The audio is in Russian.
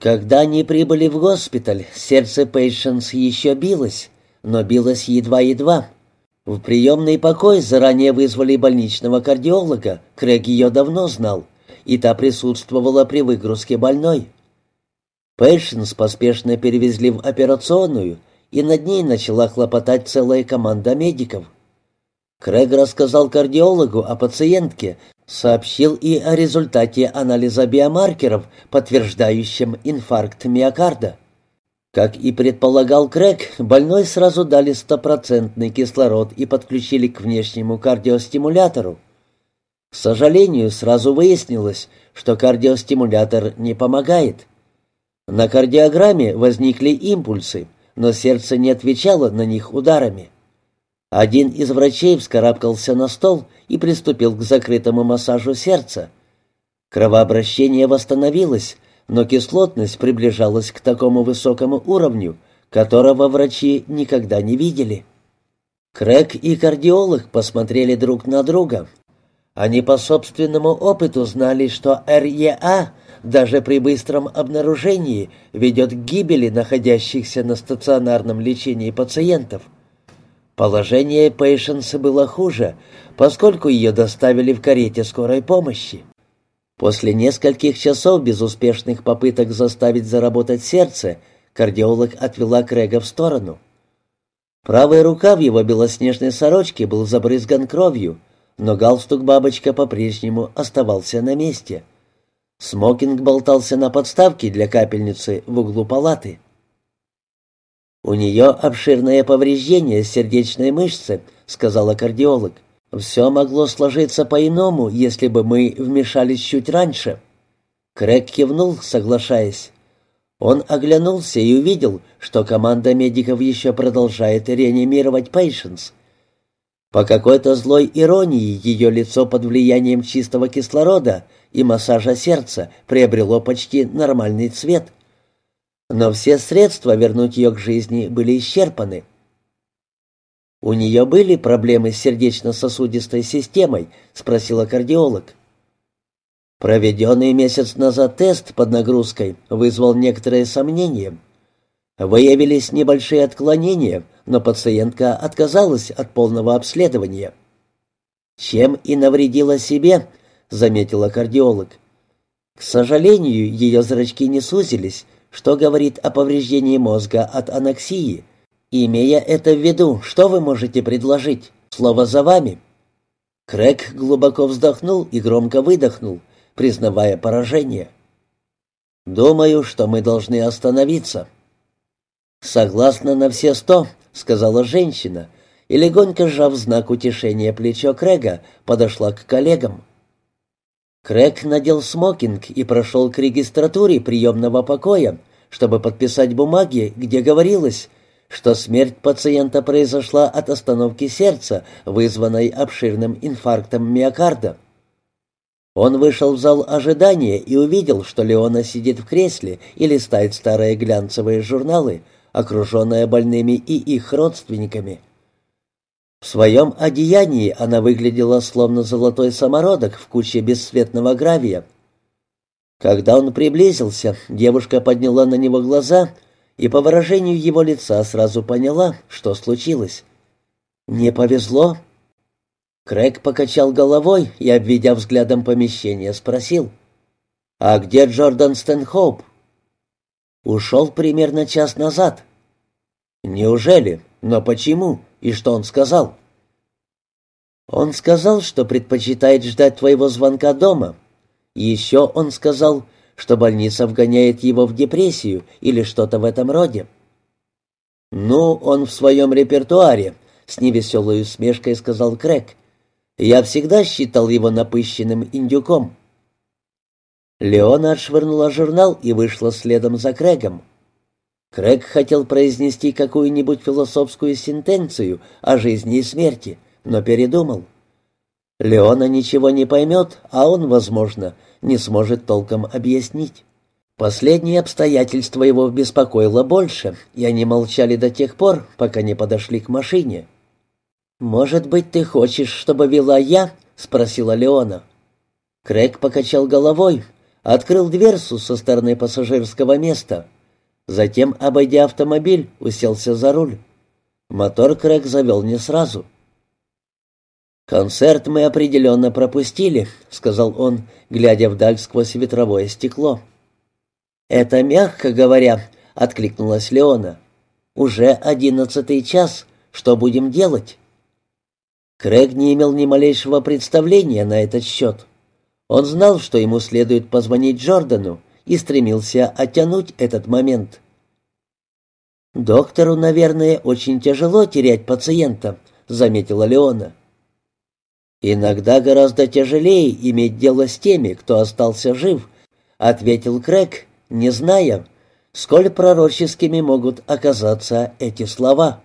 Когда они прибыли в госпиталь, сердце Пейшенс еще билось, но билось едва-едва. В приемный покой заранее вызвали больничного кардиолога, Крэг ее давно знал, и та присутствовала при выгрузке больной. Пейшенс поспешно перевезли в операционную, и над ней начала хлопотать целая команда медиков. Крэг рассказал кардиологу о пациентке, сообщил и о результате анализа биомаркеров, подтверждающем инфаркт миокарда. Как и предполагал Крэг, больной сразу дали стопроцентный кислород и подключили к внешнему кардиостимулятору. К сожалению, сразу выяснилось, что кардиостимулятор не помогает. На кардиограмме возникли импульсы, но сердце не отвечало на них ударами. Один из врачей вскарабкался на стол и приступил к закрытому массажу сердца. Кровообращение восстановилось, но кислотность приближалась к такому высокому уровню, которого врачи никогда не видели. Крэг и кардиолог посмотрели друг на друга. Они по собственному опыту знали, что РЕА даже при быстром обнаружении ведет к гибели находящихся на стационарном лечении пациентов – Положение Пейшенс было хуже, поскольку ее доставили в карете скорой помощи. После нескольких часов безуспешных попыток заставить заработать сердце, кардиолог отвела Крэга в сторону. Правая рука в его белоснежной сорочке был забрызган кровью, но галстук-бабочка по-прежнему оставался на месте. Смокинг болтался на подставке для капельницы в углу палаты. «У нее обширное повреждение сердечной мышцы», — сказала кардиолог. «Все могло сложиться по-иному, если бы мы вмешались чуть раньше». Крэг кивнул, соглашаясь. Он оглянулся и увидел, что команда медиков еще продолжает реанимировать Пейшенс. По какой-то злой иронии ее лицо под влиянием чистого кислорода и массажа сердца приобрело почти нормальный цвет — но все средства вернуть ее к жизни были исчерпаны. «У нее были проблемы с сердечно-сосудистой системой?» — спросила кардиолог. Проведенный месяц назад тест под нагрузкой вызвал некоторые сомнения. Выявились небольшие отклонения, но пациентка отказалась от полного обследования. «Чем и навредила себе», — заметила кардиолог. «К сожалению, ее зрачки не сузились, что говорит о повреждении мозга от аноксии. Имея это в виду, что вы можете предложить? Слово за вами». Крэг глубоко вздохнул и громко выдохнул, признавая поражение. «Думаю, что мы должны остановиться». «Согласна на все сто», — сказала женщина, и, легонько сжав знак утешения плечо Крэга, подошла к коллегам. Крэг надел смокинг и прошел к регистратуре приемного покоя, чтобы подписать бумаги, где говорилось, что смерть пациента произошла от остановки сердца, вызванной обширным инфарктом миокарда. Он вышел в зал ожидания и увидел, что Леона сидит в кресле и листает старые глянцевые журналы, окруженная больными и их родственниками. В своем одеянии она выглядела словно золотой самородок в куче бесцветного гравия. Когда он приблизился, девушка подняла на него глаза и по выражению его лица сразу поняла, что случилось. «Не повезло?» Крэг покачал головой и, обведя взглядом помещение, спросил. «А где Джордан Стэнхоуп?» «Ушел примерно час назад». «Неужели? Но почему?» И что он сказал?» «Он сказал, что предпочитает ждать твоего звонка дома. Еще он сказал, что больница вгоняет его в депрессию или что-то в этом роде». «Ну, он в своем репертуаре», — с невеселой усмешкой сказал Крэг. «Я всегда считал его напыщенным индюком». Леона отшвырнула журнал и вышла следом за Крэгом. Крэг хотел произнести какую-нибудь философскую сентенцию о жизни и смерти, но передумал. Леона ничего не поймет, а он, возможно, не сможет толком объяснить. Последнее обстоятельство его беспокоило больше, и они молчали до тех пор, пока не подошли к машине. «Может быть, ты хочешь, чтобы вела я?» — спросила Леона. Крэг покачал головой. Открыл дверцу со стороны пассажирского места. Затем, обойдя автомобиль, уселся за руль. Мотор Крэг завел не сразу. «Концерт мы определенно пропустили», — сказал он, глядя вдаль сквозь ветровое стекло. «Это мягко говоря», — откликнулась Леона. «Уже одиннадцатый час. Что будем делать?» Крэг не имел ни малейшего представления на этот счет. Он знал, что ему следует позвонить Джордану, и стремился оттянуть этот момент. «Доктору, наверное, очень тяжело терять пациента», — заметила Леона. «Иногда гораздо тяжелее иметь дело с теми, кто остался жив», — ответил Крэг, не зная, сколь пророческими могут оказаться эти слова.